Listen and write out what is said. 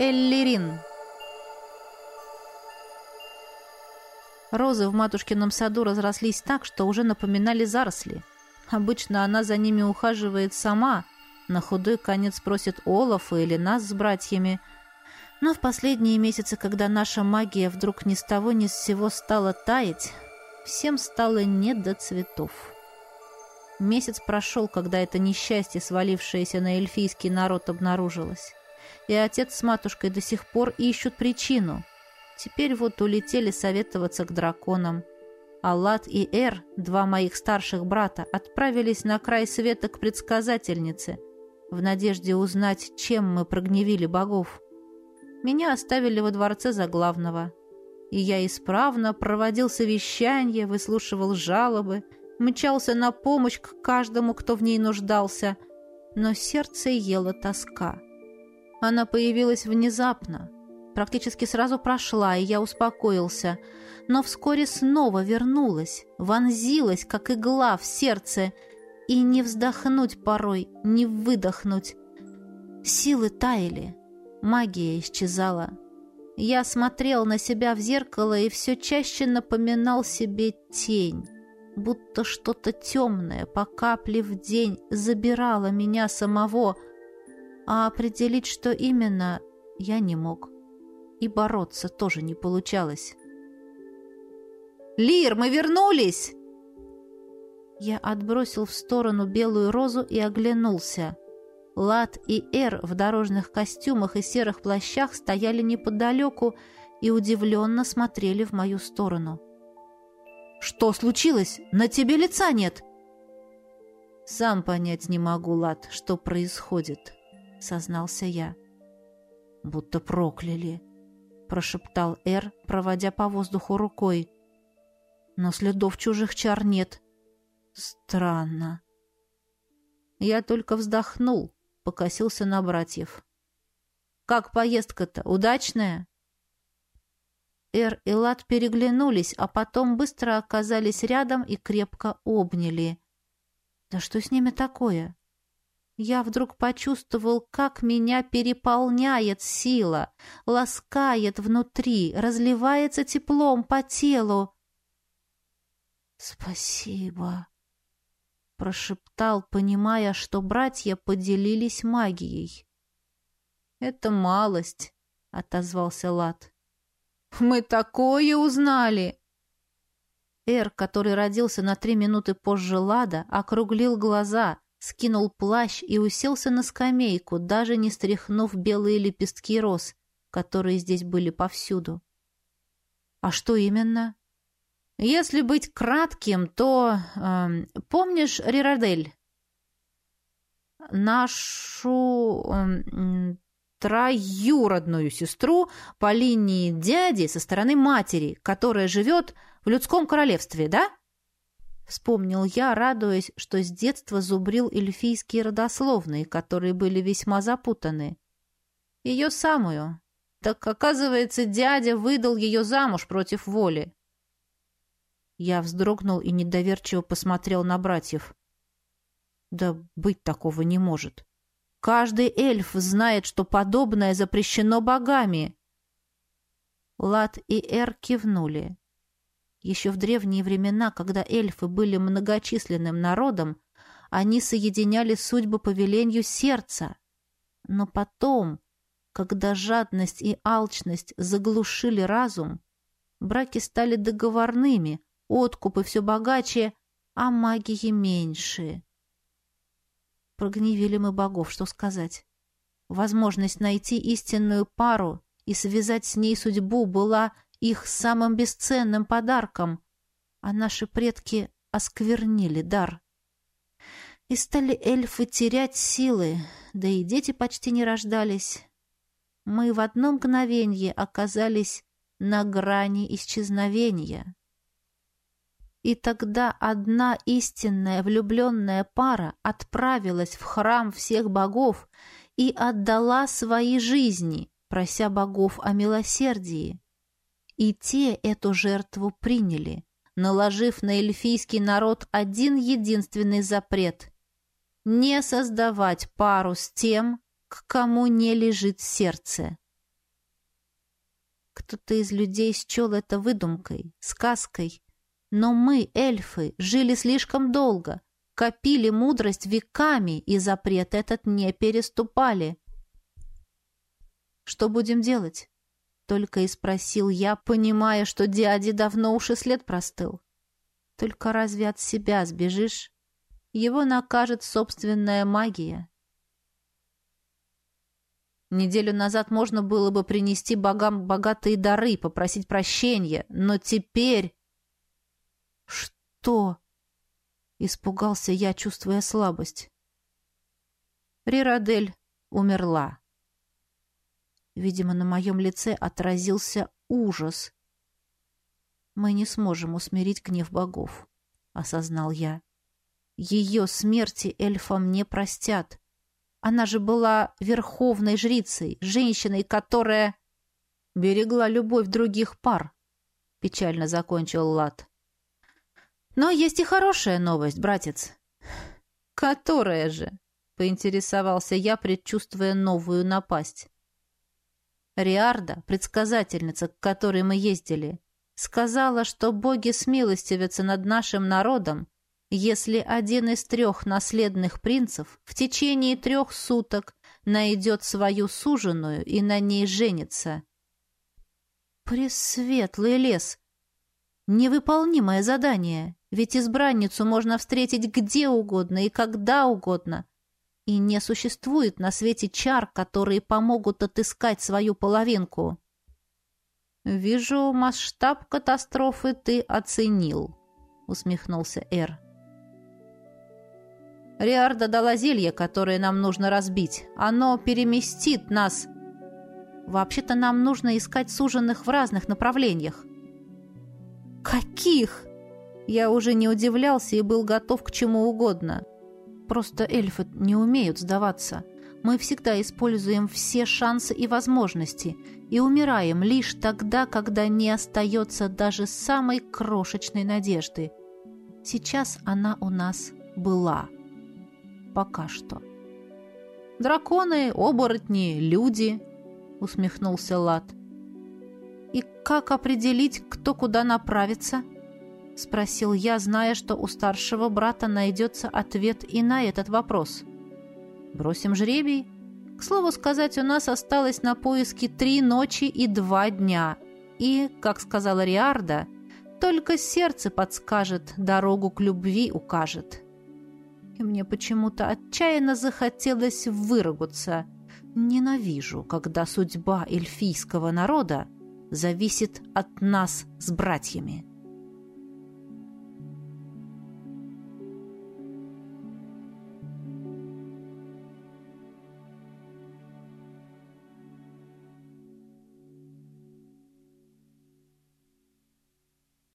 Эллирин. Розы в матушкином саду разрослись так, что уже напоминали заросли. Обычно она за ними ухаживает сама, на худой конец просит Олафа или нас с братьями. Но в последние месяцы, когда наша магия вдруг ни с того ни с сего стала таять, всем стало не до цветов. Месяц прошел, когда это несчастье, свалившееся на эльфийский народ, обнаружилось и отец с матушкой до сих пор ищут причину. Теперь вот улетели советоваться к драконам. Аллат и Эр, два моих старших брата, отправились на край света к предсказательнице, в надежде узнать, чем мы прогневили богов. Меня оставили во дворце за главного. И я исправно проводил совещания, выслушивал жалобы, мчался на помощь к каждому, кто в ней нуждался, но сердце ела тоска. Она появилась внезапно, практически сразу прошла, и я успокоился, но вскоре снова вернулась, вонзилась, как игла в сердце, и не вздохнуть порой, не выдохнуть. Силы таяли, магия исчезала. Я смотрел на себя в зеркало и все чаще напоминал себе тень, будто что-то темное по капле в день забирало меня самого — а определить, что именно, я не мог. И бороться тоже не получалось. «Лир, мы вернулись!» Я отбросил в сторону белую розу и оглянулся. Лад и Эр в дорожных костюмах и серых плащах стояли неподалеку и удивленно смотрели в мою сторону. «Что случилось? На тебе лица нет!» «Сам понять не могу, Лад, что происходит», — сознался я. «Будто прокляли», — прошептал Эр, проводя по воздуху рукой. «Но следов чужих чар нет. Странно». Я только вздохнул, покосился на братьев. «Как поездка-то? Удачная?» Эр и Лад переглянулись, а потом быстро оказались рядом и крепко обняли. «Да что с ними такое?» Я вдруг почувствовал, как меня переполняет сила, ласкает внутри, разливается теплом по телу. «Спасибо», — прошептал, понимая, что братья поделились магией. «Это малость», — отозвался Лад. «Мы такое узнали!» Эр, который родился на три минуты позже Лада, округлил глаза — скинул плащ и уселся на скамейку, даже не стряхнув белые лепестки роз, которые здесь были повсюду. «А что именно?» «Если быть кратким, то... Э, помнишь Рирадель?» «Нашу... Э, троюродную сестру по линии дяди со стороны матери, которая живет в людском королевстве, да?» Вспомнил я, радуясь, что с детства зубрил эльфийские родословные, которые были весьма запутаны. Ее самую. Так, оказывается, дядя выдал ее замуж против воли. Я вздрогнул и недоверчиво посмотрел на братьев. Да быть такого не может. Каждый эльф знает, что подобное запрещено богами. Лад и Эр кивнули. Еще в древние времена, когда эльфы были многочисленным народом, они соединяли судьбы по велению сердца. Но потом, когда жадность и алчность заглушили разум, браки стали договорными, откупы все богаче, а магии меньше. Прогневили мы богов, что сказать. Возможность найти истинную пару и связать с ней судьбу была их самым бесценным подарком, а наши предки осквернили дар. И стали эльфы терять силы, да и дети почти не рождались. Мы в одно мгновенье оказались на грани исчезновения. И тогда одна истинная влюбленная пара отправилась в храм всех богов и отдала свои жизни, прося богов о милосердии. И те эту жертву приняли, наложив на эльфийский народ один единственный запрет — не создавать пару с тем, к кому не лежит сердце. Кто-то из людей счел это выдумкой, сказкой. Но мы, эльфы, жили слишком долго, копили мудрость веками, и запрет этот не переступали. «Что будем делать?» Только и спросил я, понимая, что дяде давно уж и след простыл. Только разве от себя сбежишь? Его накажет собственная магия. Неделю назад можно было бы принести богам богатые дары, попросить прощения, но теперь... Что? Испугался я, чувствуя слабость. Рирадель умерла. Видимо, на моем лице отразился ужас. «Мы не сможем усмирить гнев богов», — осознал я. «Ее смерти эльфам не простят. Она же была верховной жрицей, женщиной, которая берегла любовь других пар», — печально закончил Лад. «Но есть и хорошая новость, братец». «Которая же?» — поинтересовался я, предчувствуя новую напасть. Риарда, предсказательница, к которой мы ездили, сказала, что боги смилостивятся над нашим народом, если один из трех наследных принцев в течение трех суток найдет свою суженую и на ней женится. Пресветлый лес! Невыполнимое задание, ведь избранницу можно встретить где угодно и когда угодно, и не существует на свете чар, которые помогут отыскать свою половинку. «Вижу, масштаб катастрофы ты оценил», — усмехнулся Эр. «Риарда дала зелье, которое нам нужно разбить. Оно переместит нас...» «Вообще-то нам нужно искать суженных в разных направлениях». «Каких?» Я уже не удивлялся и был готов к чему угодно. Просто эльфы не умеют сдаваться. Мы всегда используем все шансы и возможности и умираем лишь тогда, когда не остается даже самой крошечной надежды. Сейчас она у нас была. Пока что. «Драконы, оборотни, люди», — усмехнулся Лад. «И как определить, кто куда направится?» — спросил я, зная, что у старшего брата найдется ответ и на этот вопрос. «Бросим жребий?» К слову сказать, у нас осталось на поиски три ночи и два дня. И, как сказала Риарда, только сердце подскажет, дорогу к любви укажет. И мне почему-то отчаянно захотелось выругаться. Ненавижу, когда судьба эльфийского народа зависит от нас с братьями.